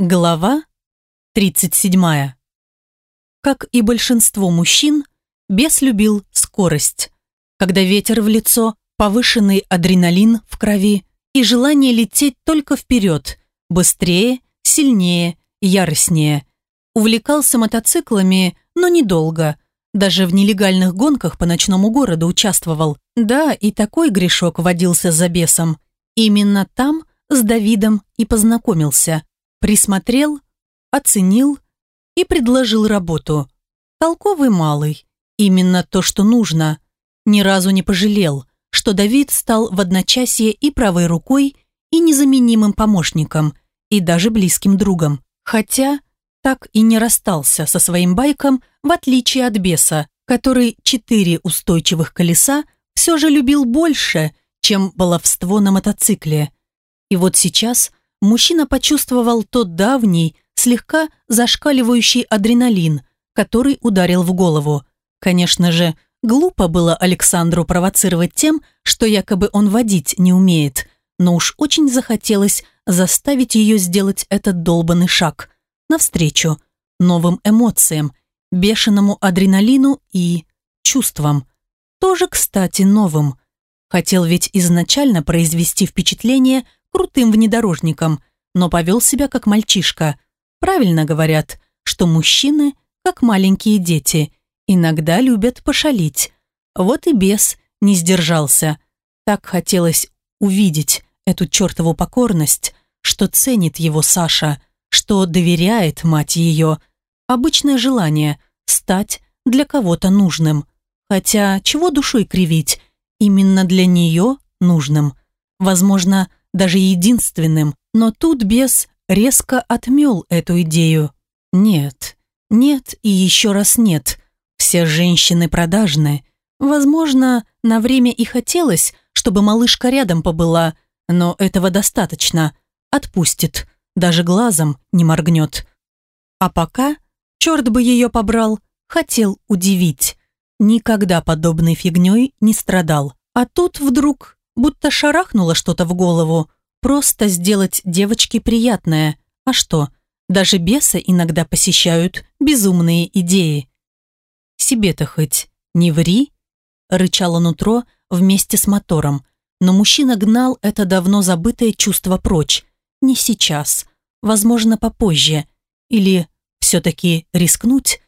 Глава 37. Как и большинство мужчин, бес любил скорость. Когда ветер в лицо, повышенный адреналин в крови и желание лететь только вперед, быстрее, сильнее, яростнее. Увлекался мотоциклами, но недолго. Даже в нелегальных гонках по ночному городу участвовал. Да, и такой грешок водился за бесом. Именно там с Давидом и познакомился – Присмотрел, оценил и предложил работу. Толковый малый. Именно то, что нужно. Ни разу не пожалел, что Давид стал в одночасье и правой рукой, и незаменимым помощником, и даже близким другом. Хотя так и не расстался со своим байком, в отличие от беса, который четыре устойчивых колеса все же любил больше, чем баловство на мотоцикле. И вот сейчас – мужчина почувствовал тот давний, слегка зашкаливающий адреналин, который ударил в голову. Конечно же, глупо было Александру провоцировать тем, что якобы он водить не умеет, но уж очень захотелось заставить ее сделать этот долбанный шаг навстречу новым эмоциям, бешеному адреналину и чувствам. Тоже, кстати, новым. Хотел ведь изначально произвести впечатление крутым внедорожником, но повел себя как мальчишка. Правильно говорят, что мужчины, как маленькие дети, иногда любят пошалить. Вот и бес не сдержался. Так хотелось увидеть эту чертову покорность, что ценит его Саша, что доверяет мать ее. Обычное желание стать для кого-то нужным. Хотя чего душой кривить, именно для нее нужным. Возможно, даже единственным, но тут бес резко отмел эту идею. Нет, нет и еще раз нет. Все женщины продажны. Возможно, на время и хотелось, чтобы малышка рядом побыла, но этого достаточно. Отпустит, даже глазом не моргнет. А пока, черт бы ее побрал, хотел удивить. Никогда подобной фигней не страдал. А тут вдруг будто шарахнуло что-то в голову. Просто сделать девочке приятное. А что, даже бесы иногда посещают безумные идеи. «Себе-то хоть не ври», — рычало нутро вместе с мотором, но мужчина гнал это давно забытое чувство прочь. Не сейчас, возможно, попозже. Или все-таки рискнуть?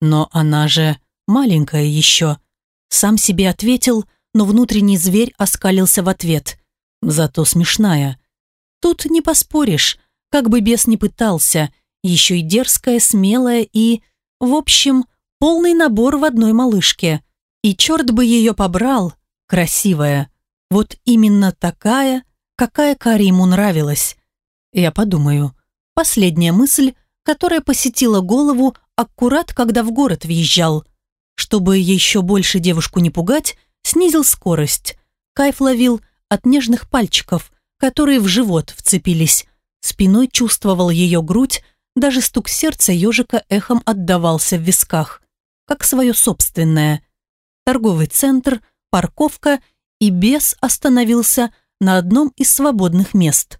Но она же маленькая еще. Сам себе ответил — но внутренний зверь оскалился в ответ. Зато смешная. Тут не поспоришь, как бы бес не пытался, еще и дерзкая, смелая и, в общем, полный набор в одной малышке. И черт бы ее побрал, красивая. Вот именно такая, какая Кариму нравилась. Я подумаю. Последняя мысль, которая посетила голову аккурат, когда в город въезжал. Чтобы еще больше девушку не пугать, снизил скорость. Кайф ловил от нежных пальчиков, которые в живот вцепились. Спиной чувствовал ее грудь, даже стук сердца ежика эхом отдавался в висках, как свое собственное. Торговый центр, парковка и бес остановился на одном из свободных мест.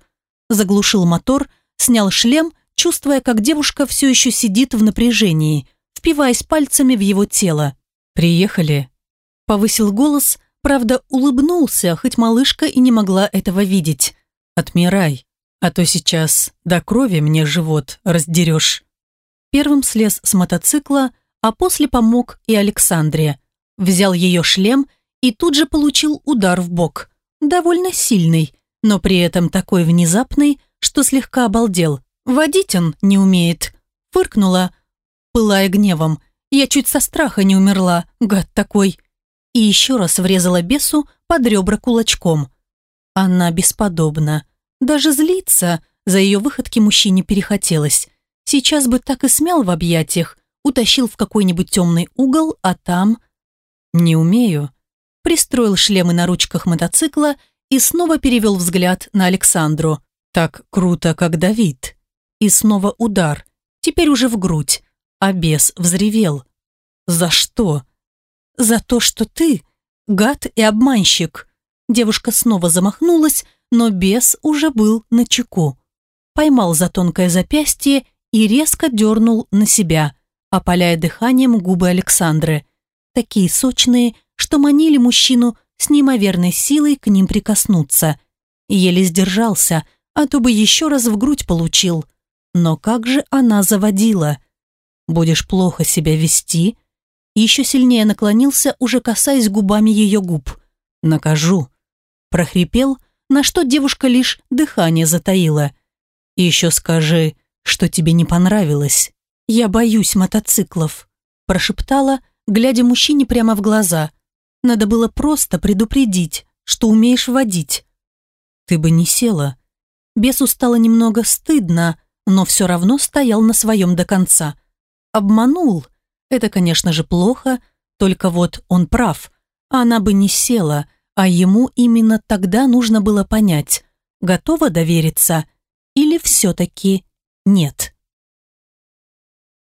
Заглушил мотор, снял шлем, чувствуя, как девушка все еще сидит в напряжении, впиваясь пальцами в его тело. «Приехали», Повысил голос, правда улыбнулся, хоть малышка и не могла этого видеть. «Отмирай, а то сейчас до крови мне живот раздерешь». Первым слез с мотоцикла, а после помог и Александре. Взял ее шлем и тут же получил удар в бок. Довольно сильный, но при этом такой внезапный, что слегка обалдел. Водить он не умеет. Фыркнула, пылая гневом. Я чуть со страха не умерла, гад такой и еще раз врезала бесу под ребра кулачком. Она бесподобна. Даже злиться за ее выходки мужчине перехотелось. Сейчас бы так и смял в объятиях, утащил в какой-нибудь темный угол, а там... Не умею. Пристроил шлемы на ручках мотоцикла и снова перевел взгляд на Александру. Так круто, как Давид. И снова удар. Теперь уже в грудь. А бес взревел. «За что?» За то, что ты гад и обманщик». Девушка снова замахнулась, но бес уже был на чеку. поймал за тонкое запястье и резко дернул на себя, опаляя дыханием губы Александры. Такие сочные, что манили мужчину с неимоверной силой к ним прикоснуться. Еле сдержался, а то бы еще раз в грудь получил. Но как же она заводила? Будешь плохо себя вести? Еще сильнее наклонился, уже касаясь губами ее губ. Накажу. Прохрипел, на что девушка лишь дыхание затаила. еще скажи, что тебе не понравилось. Я боюсь мотоциклов, прошептала, глядя мужчине прямо в глаза. Надо было просто предупредить, что умеешь водить. Ты бы не села. Бесу стало немного стыдно, но все равно стоял на своем до конца. Обманул. Это, конечно же, плохо, только вот он прав. Она бы не села, а ему именно тогда нужно было понять, готова довериться или все-таки нет.